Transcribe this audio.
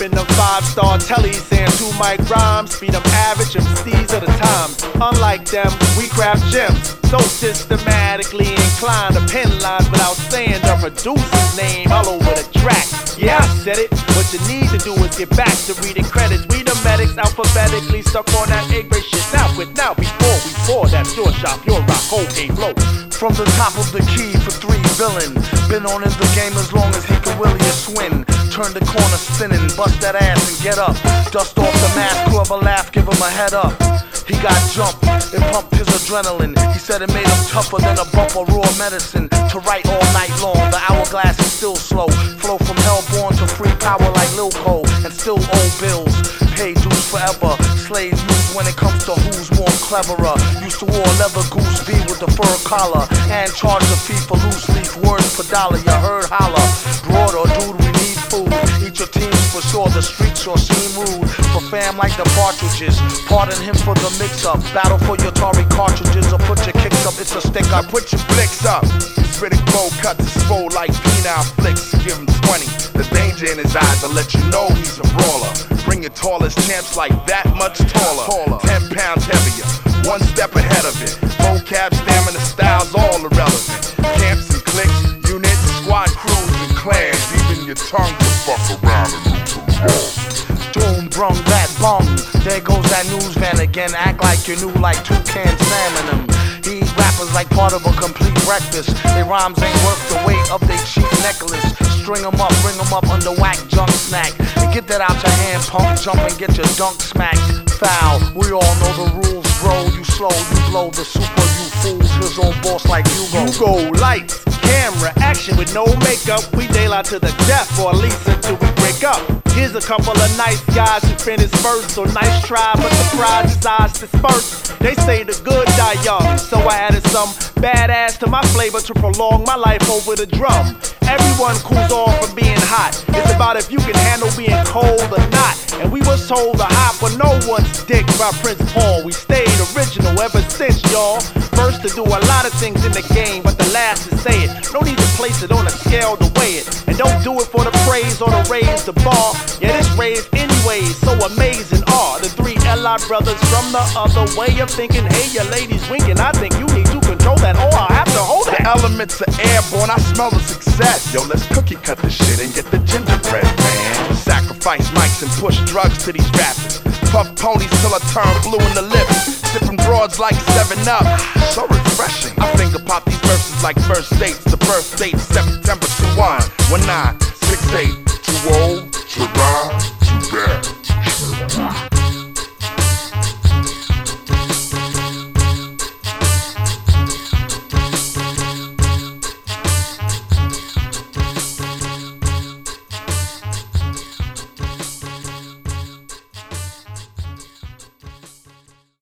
in the five star telly saying two mic rhymes, Beat them average MCs of the times. Unlike them, we craft gems. So systematically inclined to pen lines without saying the producer's name all over the track. Yeah, I said it. What you need to do is get back to reading credits. We the medics alphabetically stuck on that grade shit. Now with now before we pour that's your shop, your rock, okay, flow. From the top of the key for three villain. Been on in the game as long as he can willie a swing. Turn the corner spinning, bust that ass and get up. Dust off the mask, whoever laugh, give him a head up. He got jumped, it pumped his adrenaline. He said it made him tougher than a bump of raw medicine. To write all night long, the hourglass is still slow. Flow from hellborn to free power like Lil Cole, and still owe bills. Pay dues forever. Slave use when it comes to who's more cleverer. Used to wear leather goose B with the fur collar, and charge the fee for loose leaf words per dollar. You heard holler. Broad or dude, we need food. Eat your teams for sure. The streets sure seem rude. For fam like the partridges. Pardon him for the mix up. Battle for your Atari cartridges or put your kicks up. It's a stick I put your flicks up. He's spitting bold cuts his fold like penile flicks. Give him 20. The danger in his eyes will let you know he's a brawler. Bring your tallest champs like that much taller. 10 pounds heavier. One step ahead of it. Vocab, stamina, styles, all irrelevant. Camps and cliques, units, squad crews and clans. Even your tongue will fuck around and balls. Doom brung that bung. There goes that news van again. Act like you knew like two cans salmon them. Rappers like part of a complete breakfast. Their rhymes ain't worth the weight of their cheap necklace. String 'em up, bring 'em up under whack junk snack. And get that out your hand, pump, jump and get your dunk smacked. Foul, we all know the rules, bro. You slow, you blow the super, you fools. His own boss like Hugo. You go lights, camera, action with no makeup. We daylight to the death, or at least until we break up. Here's a couple of nice guys who finished first, so nice try, but surprise his eyes disperse. They say the good die young, so I added some badass to my flavor to prolong my life over the drum. Everyone cools off from being hot. It's about if you can handle being cold or not. And we was told to hop for no one's dick by Prince Paul. We stayed original ever since, y'all. First to do a lot of things in the game, but the last to say it. No need to place it on a scale to weigh it. And don't do it for the praise or to raise the bar. Yeah, this raised anyways, so amazing are the three L.I. brothers from the other way of thinking. Hey, your ladies winking. I think you need to control that, or I'll have to hold The elements are airborne, I smell the success. Yo, let's cookie cut this shit and get the gingerbread, man. Sacrifice mics and push drugs to these rappers. Puff ponies till I turn blue in the lips from broads like 7 Up. So refreshing. I finger pop these verses like first dates. The birth date September 21, 1968. Too old, too raw, too bad.